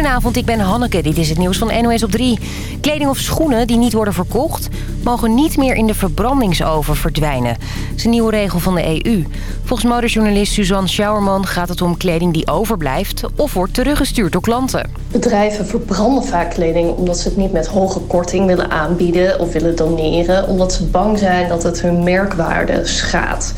Goedenavond, ik ben Hanneke. Dit is het nieuws van NOS op 3. Kleding of schoenen die niet worden verkocht... mogen niet meer in de verbrandingsoven verdwijnen. Dat is een nieuwe regel van de EU. Volgens modejournalist Suzanne Schauerman gaat het om kleding die overblijft... of wordt teruggestuurd door klanten. Bedrijven verbranden vaak kleding omdat ze het niet met hoge korting willen aanbieden... of willen doneren, omdat ze bang zijn dat het hun merkwaarde schaadt.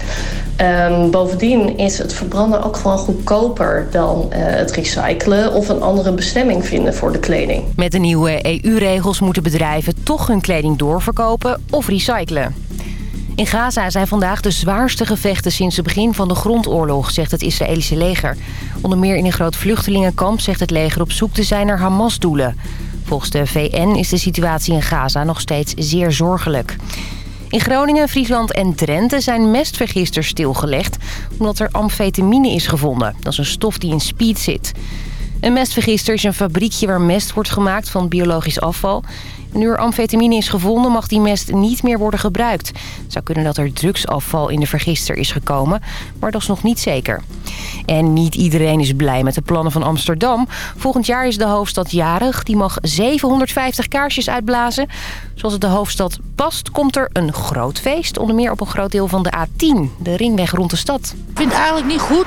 Um, bovendien is het verbranden ook gewoon goedkoper dan uh, het recyclen of een andere bestemming vinden voor de kleding. Met de nieuwe EU-regels moeten bedrijven toch hun kleding doorverkopen of recyclen. In Gaza zijn vandaag de zwaarste gevechten sinds het begin van de grondoorlog, zegt het Israëlische leger. Onder meer in een groot vluchtelingenkamp zegt het leger op zoek te zijn naar Hamas-doelen. Volgens de VN is de situatie in Gaza nog steeds zeer zorgelijk. In Groningen, Friesland en Drenthe zijn mestvergisters stilgelegd... omdat er amfetamine is gevonden. Dat is een stof die in speed zit. Een mestvergister is een fabriekje waar mest wordt gemaakt van biologisch afval. Nu er amfetamine is gevonden mag die mest niet meer worden gebruikt. Het zou kunnen dat er drugsafval in de vergister is gekomen, maar dat is nog niet zeker. En niet iedereen is blij met de plannen van Amsterdam. Volgend jaar is de hoofdstad jarig. Die mag 750 kaarsjes uitblazen. Zoals het de hoofdstad past, komt er een groot feest. Onder meer op een groot deel van de A10, de ringweg rond de stad. Ik vind het eigenlijk niet goed.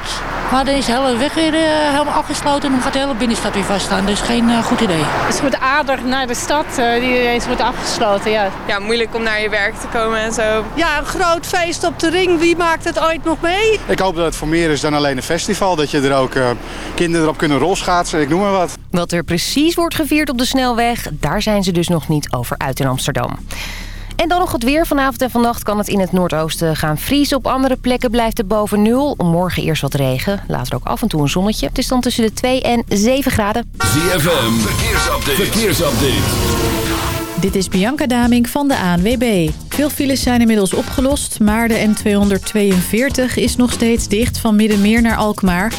Maar deze hele weg weer uh, helemaal afgesloten en dan gaat de hele binnenstad weer vaststaan. Dus geen uh, goed idee. Het is met aardig naar de stad uh, die ineens wordt afgesloten, ja. Ja, moeilijk om naar je werk te komen en zo. Ja, een groot feest op de ring. Wie maakt het ooit nog mee? Ik hoop dat het voor meer is dan alleen een festival. Dat je er ook kinderen erop kunnen rolschaatsen, ik noem maar wat. Wat er precies wordt gevierd op de snelweg, daar zijn ze dus nog niet over uit in Amsterdam. En dan nog het weer. Vanavond en vannacht kan het in het noordoosten gaan vriezen. Op andere plekken blijft het boven nul. Morgen eerst wat regen. Later ook af en toe een zonnetje. Het is dan tussen de 2 en 7 graden. ZFM, verkeersupdate. verkeersupdate. Dit is Bianca Daming van de ANWB. Veel files zijn inmiddels opgelost, maar de N242 is nog steeds dicht van Middenmeer naar Alkmaar.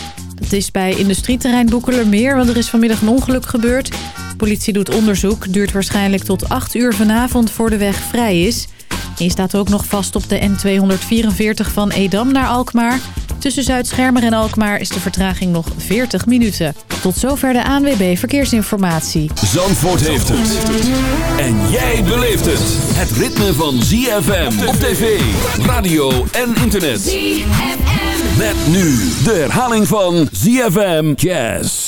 Dat is bij industrieterrein Boekelermeer, want er is vanmiddag een ongeluk gebeurd. Politie doet onderzoek, duurt waarschijnlijk tot 8 uur vanavond voor de weg vrij is. Je staat ook nog vast op de N244 van Edam naar Alkmaar. Tussen Zuid-Schermer en Alkmaar is de vertraging nog 40 minuten. Tot zover de ANWB Verkeersinformatie. Zandvoort heeft het. En jij beleeft het. Het ritme van ZFM op tv, radio en internet. ZFM. Met nu de herhaling van ZFM Jazz.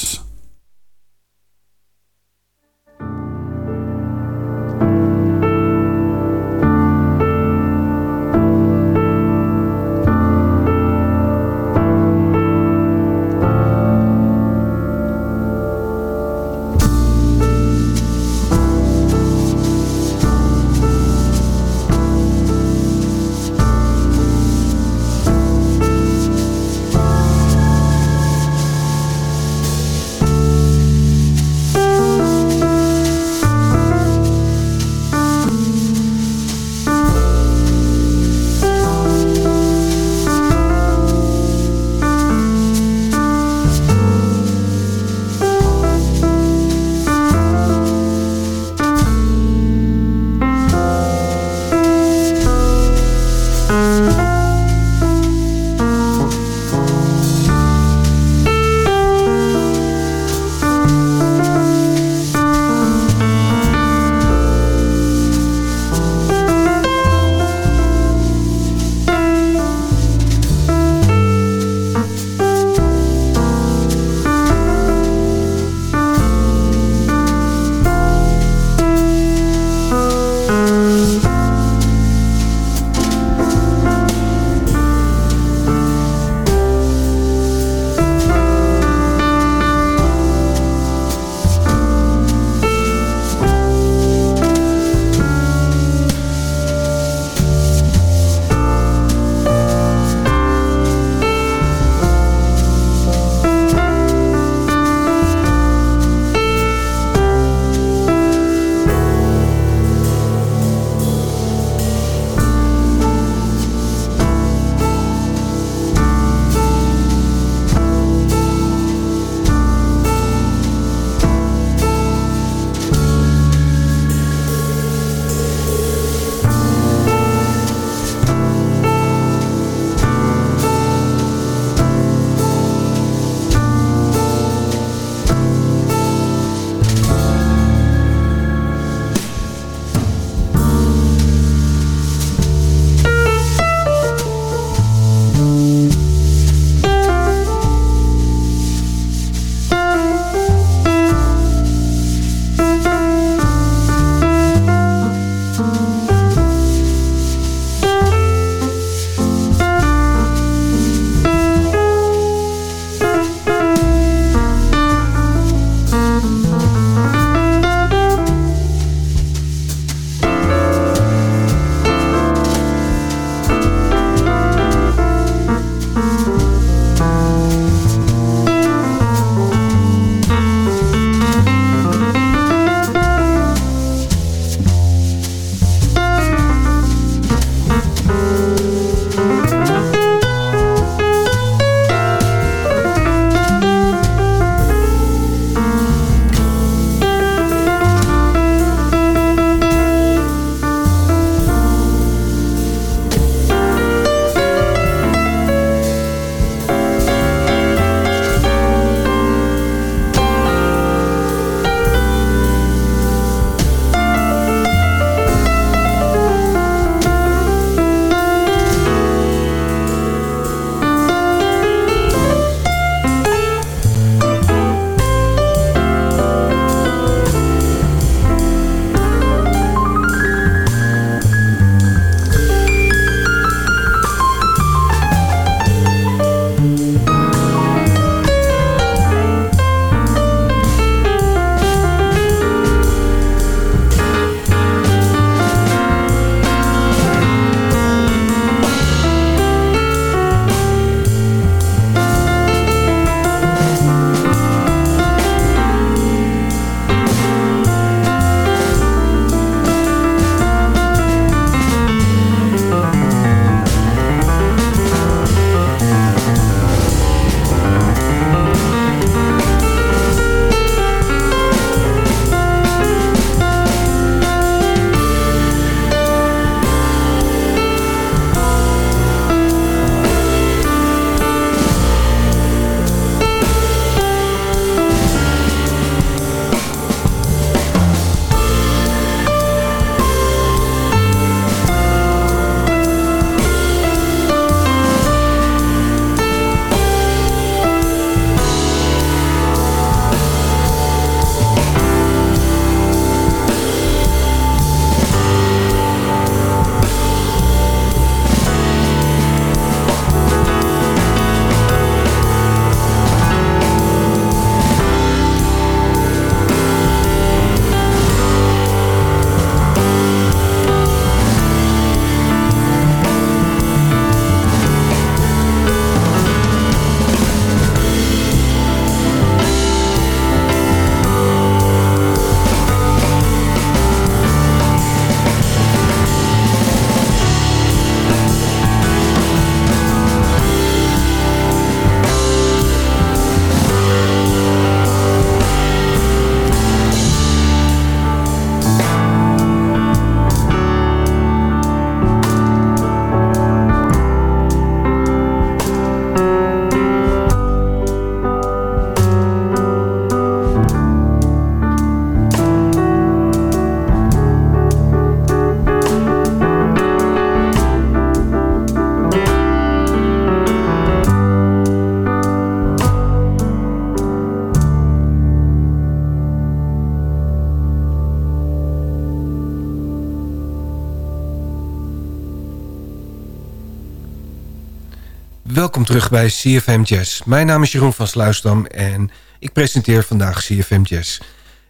Terug bij CFM Jazz. Mijn naam is Jeroen van Sluisdam en ik presenteer vandaag CFM Jazz.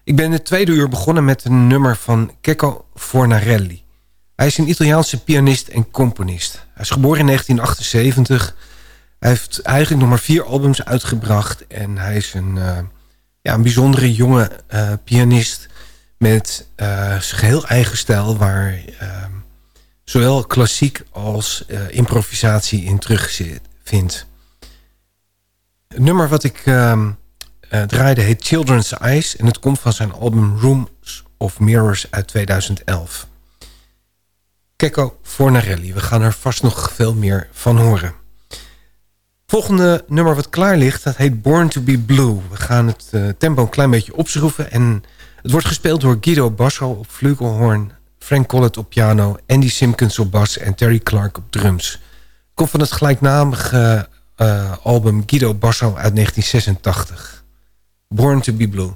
Ik ben het tweede uur begonnen met een nummer van Kecco Fornarelli. Hij is een Italiaanse pianist en componist. Hij is geboren in 1978. Hij heeft eigenlijk nog maar vier albums uitgebracht. En hij is een, uh, ja, een bijzondere jonge uh, pianist met uh, zijn geheel eigen stijl... waar ehm, zowel klassiek als improvisatie in terugvindt. Het nummer wat ik ehm, draaide heet Children's Eyes... en het komt van zijn album Rooms of Mirrors uit 2011. Kekko Fornarelli. We gaan er vast nog veel meer van horen. Volgende nummer wat klaar ligt, dat heet Born to be Blue. We gaan het uh, tempo een klein beetje opschroeven. En het wordt gespeeld door Guido Basso op flugelhorn... Frank Collett op piano, Andy Simpkins op bas en Terry Clark op drums. Komt van het gelijknamige uh, album Guido Basso uit 1986. Born to be Blue.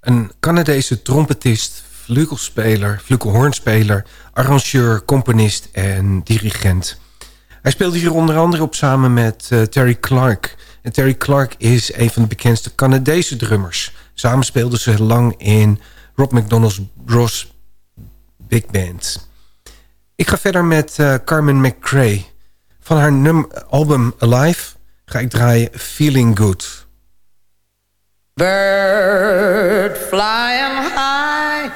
Een Canadese trompetist, vleugelspeler, vleugelhoornspeler... arrangeur, componist en dirigent. Hij speelde hier onder andere op samen met uh, Terry Clark. En Terry Clark is een van de bekendste Canadese drummers. Samen speelden ze lang in Rob McDonald's Bros Big Band. Ik ga verder met uh, Carmen McRae. Van haar album Alive ga ik draaien Feeling Good. Bird flying high.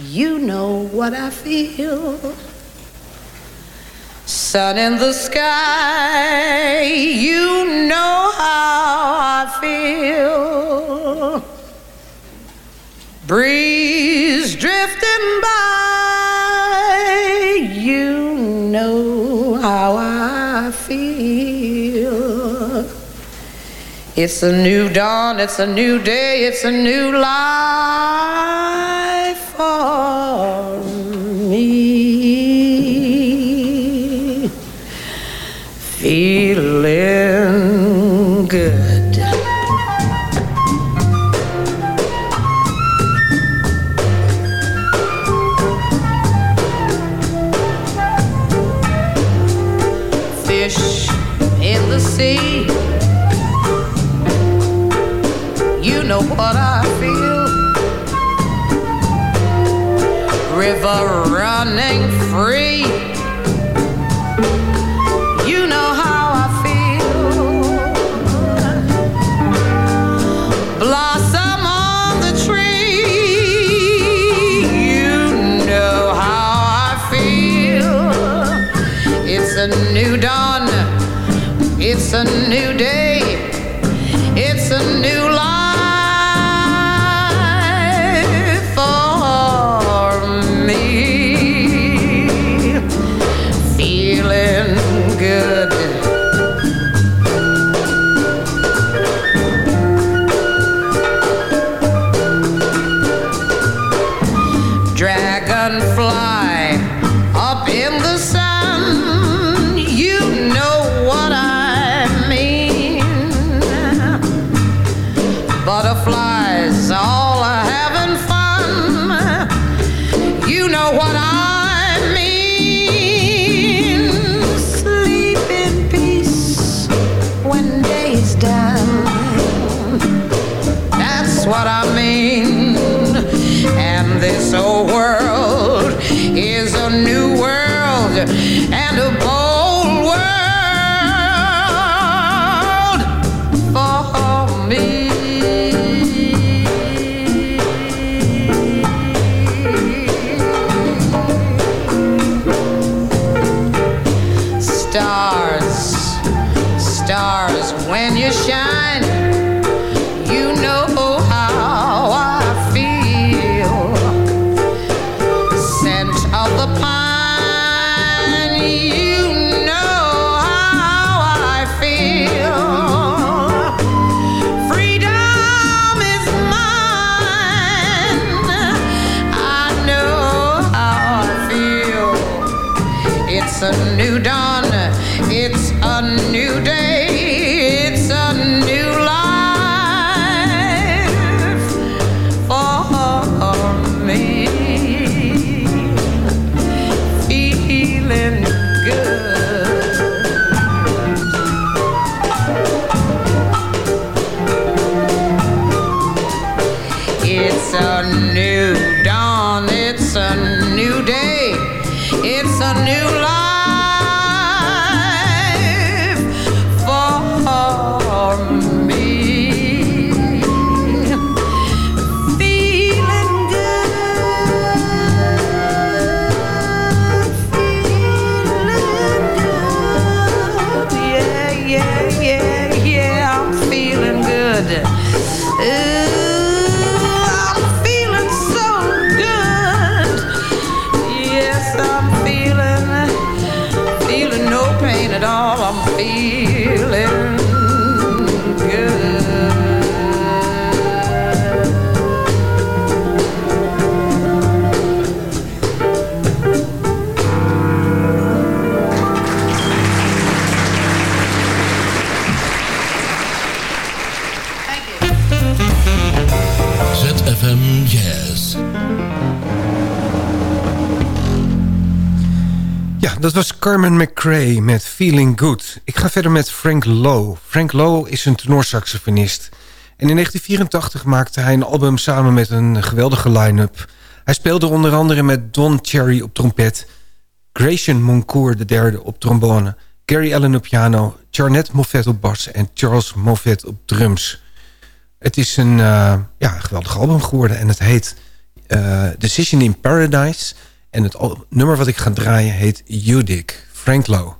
You know what I feel. Sun in the sky. You know how I feel. Breeze drifting by. You know how I feel It's a new dawn, it's a new day, it's a new life for me. Dat was Carmen McRae met Feeling Good. Ik ga verder met Frank Lowe. Frank Lowe is een tenorsaxofonist. En in 1984 maakte hij een album samen met een geweldige line-up. Hij speelde onder andere met Don Cherry op trompet... Gratian Moncourt III op trombone... Gary Allen op piano, Charnette Moffat op bas... en Charles Moffat op drums. Het is een uh, ja, geweldig album geworden en het heet uh, Decision in Paradise... En het nummer wat ik ga draaien heet Udic, Frank Lowe.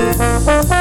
Thank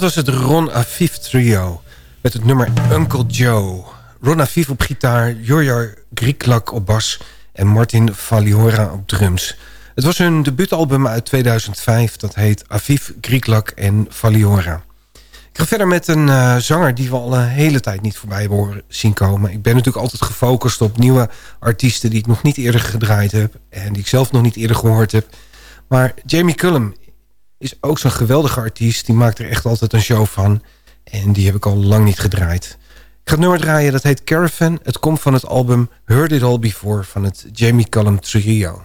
Dat was het Ron Afif trio met het nummer Uncle Joe. Ron Afif op gitaar, Jorjar Grieklak op bas en Martin Valiora op drums. Het was hun debuutalbum uit 2005, dat heet Afif, Grieklak en Valiora. Ik ga verder met een uh, zanger die we al een hele tijd niet voorbij hebben zien komen. Ik ben natuurlijk altijd gefocust op nieuwe artiesten die ik nog niet eerder gedraaid heb... en die ik zelf nog niet eerder gehoord heb. Maar Jamie Cullum is ook zo'n geweldige artiest. Die maakt er echt altijd een show van. En die heb ik al lang niet gedraaid. Ik ga het nummer draaien, dat heet Caravan. Het komt van het album Heard It All Before van het Jamie Cullum Trio.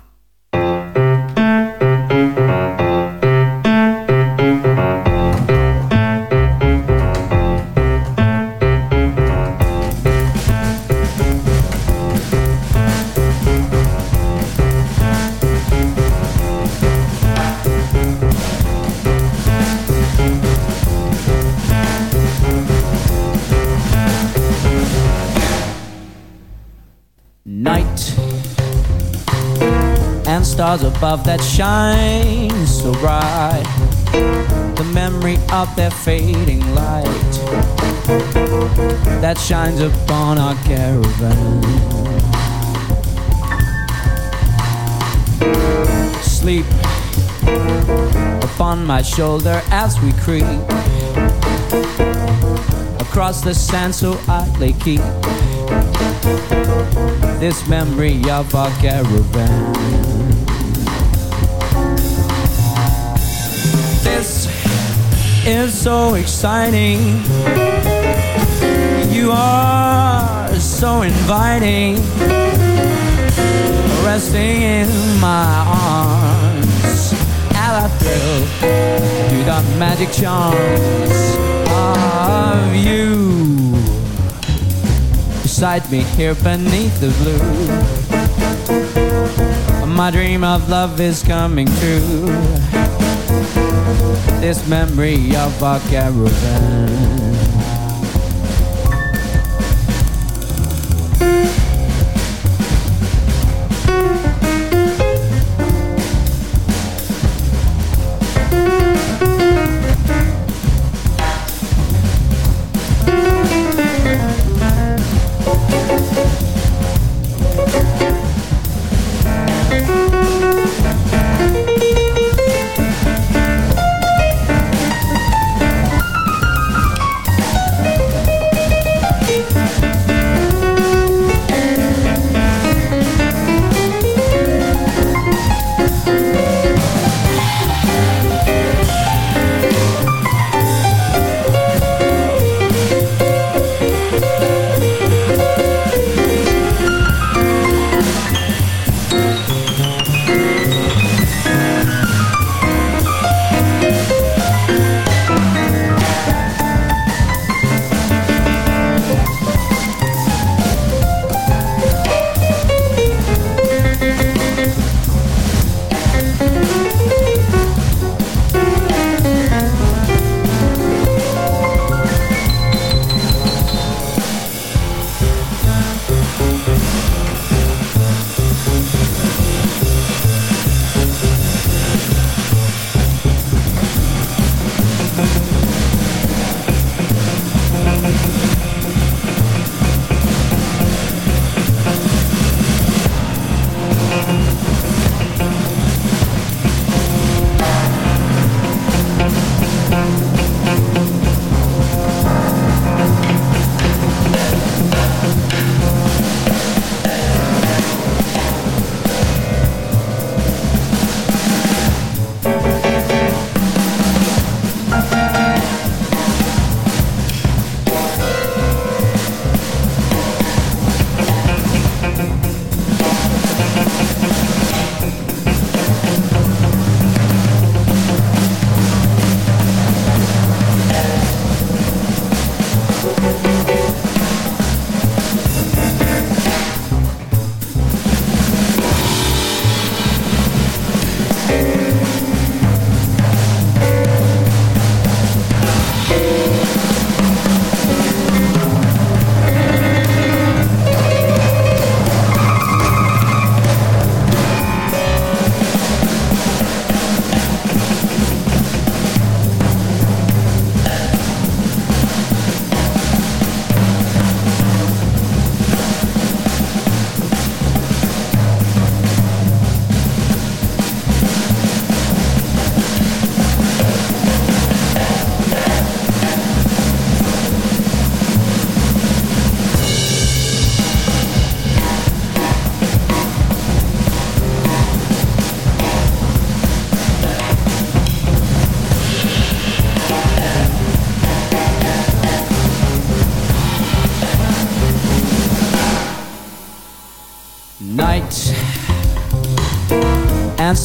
Stars above that shine so bright. The memory of their fading light that shines upon our caravan. Sleep upon my shoulder as we creep across the sand so idly keep this memory of our caravan. Is so exciting. You are so inviting. Resting in my arms. And I thrill to the magic charms of you. Beside me here beneath the blue. My dream of love is coming true this memory of our caravan.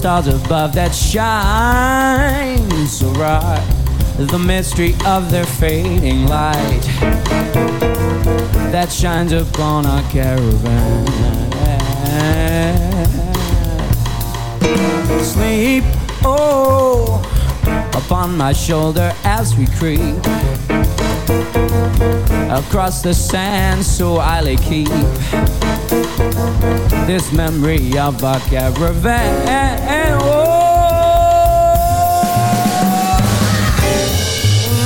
Stars above that shine so bright. The mystery of their fading light that shines upon our caravan. Sleep, oh, upon my shoulder as we creep across the sand, so I lay keep this memory of our caravan. Oh,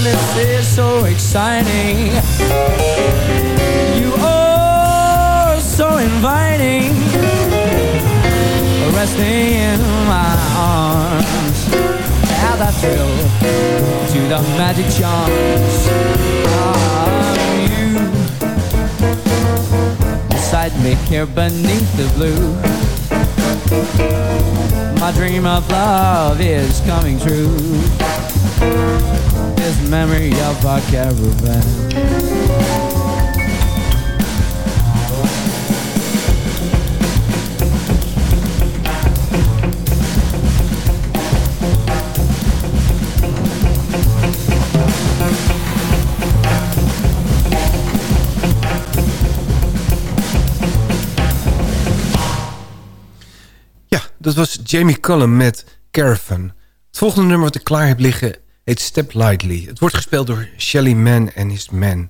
this is so exciting. You are so inviting, resting in my arms. As I thrill to the magic charms. Of me here beneath the blue, my dream of love is coming true. This memory of our caravan. Jamie Cullum met Caravan. Het volgende nummer wat ik klaar heb liggen heet Step Lightly. Het wordt gespeeld door Shelly Man en His Man.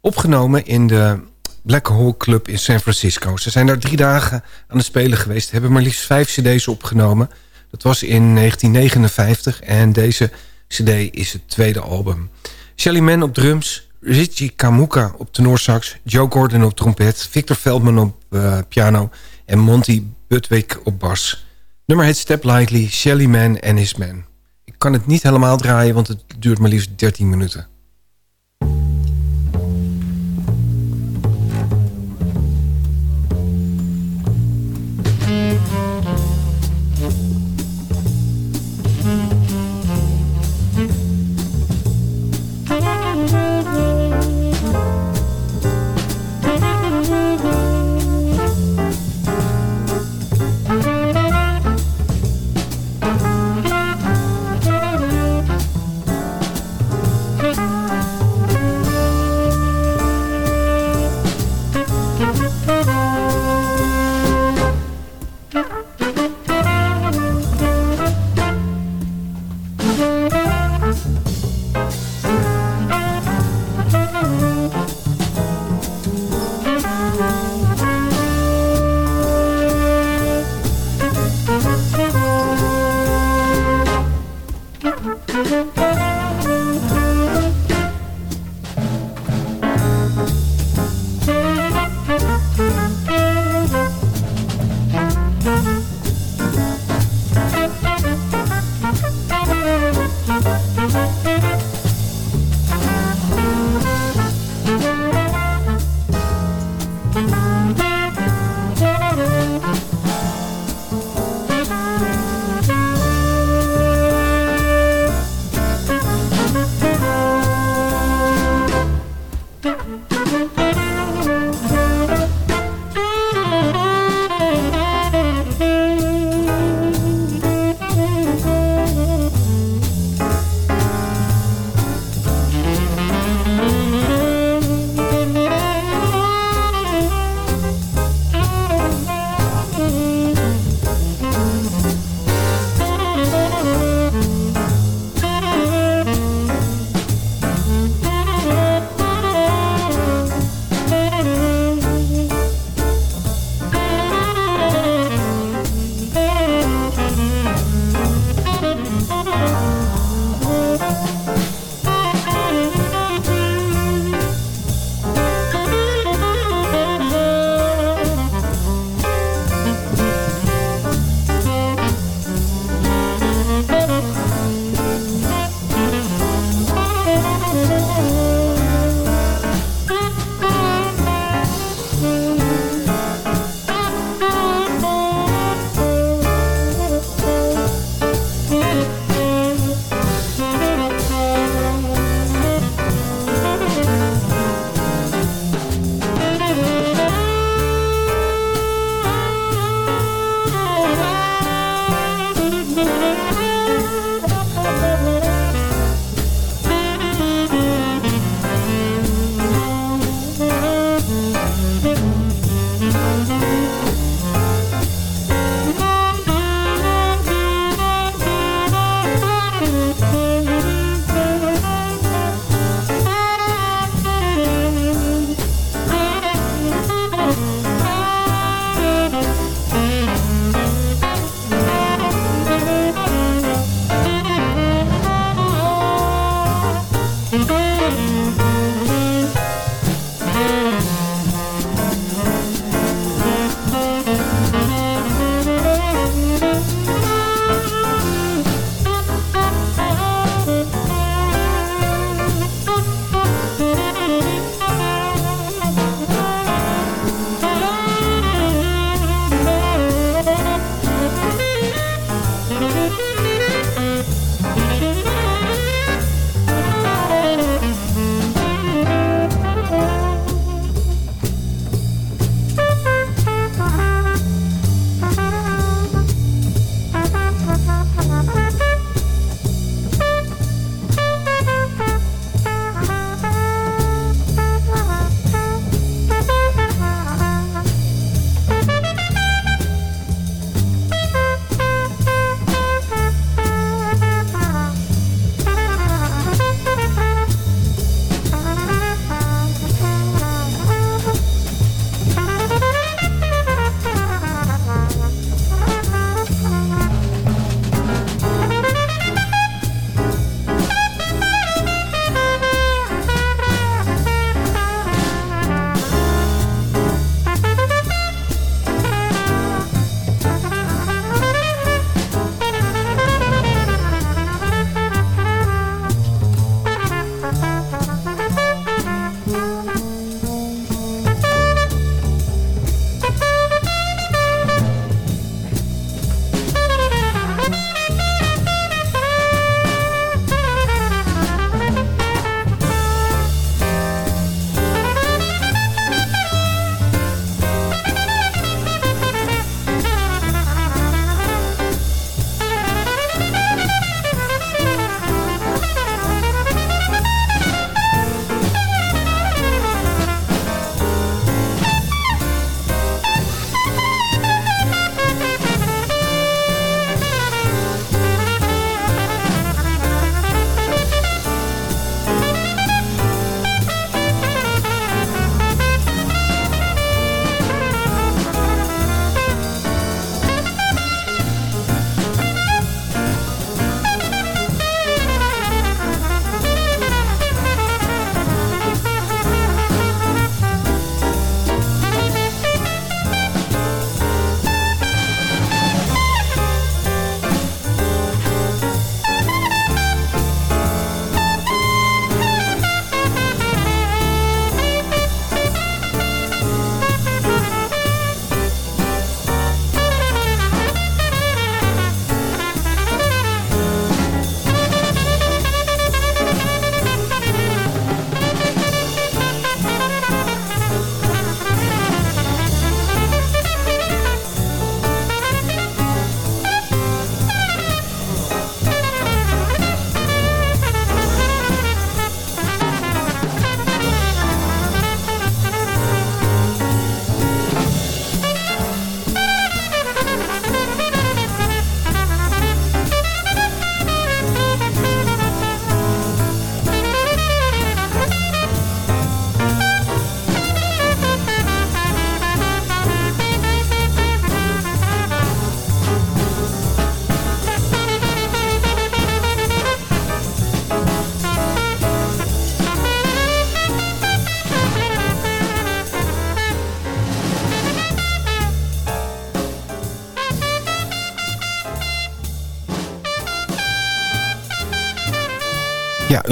Opgenomen in de Black Hole Club in San Francisco. Ze zijn daar drie dagen aan het spelen geweest. Hebben maar liefst vijf cd's opgenomen. Dat was in 1959 en deze cd is het tweede album. Shelly Man op drums, Richie Kamuka op tenorsax... Joe Gordon op trompet, Victor Veldman op uh, piano... en Monty Budwig op bas. Nummer heet Step Lightly, Shelly Man and His Man. Ik kan het niet helemaal draaien, want het duurt maar liefst 13 minuten.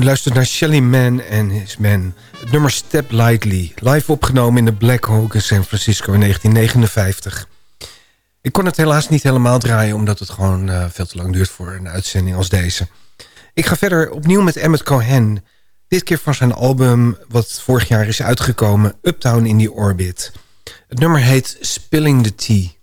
Luistert naar Shelly Man en His Man. Het nummer Step Lightly. Live opgenomen in de Black Hawk in San Francisco in 1959. Ik kon het helaas niet helemaal draaien... omdat het gewoon uh, veel te lang duurt voor een uitzending als deze. Ik ga verder opnieuw met Emmett Cohen. Dit keer van zijn album wat vorig jaar is uitgekomen... Uptown in the Orbit. Het nummer heet Spilling the Tea.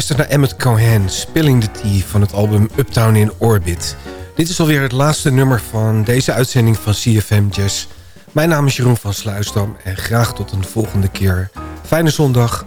Luistert naar Emmett Cohen, Spilling the Tea van het album Uptown in Orbit. Dit is alweer het laatste nummer van deze uitzending van CFM Jazz. Mijn naam is Jeroen van Sluisdam en graag tot een volgende keer. Fijne zondag.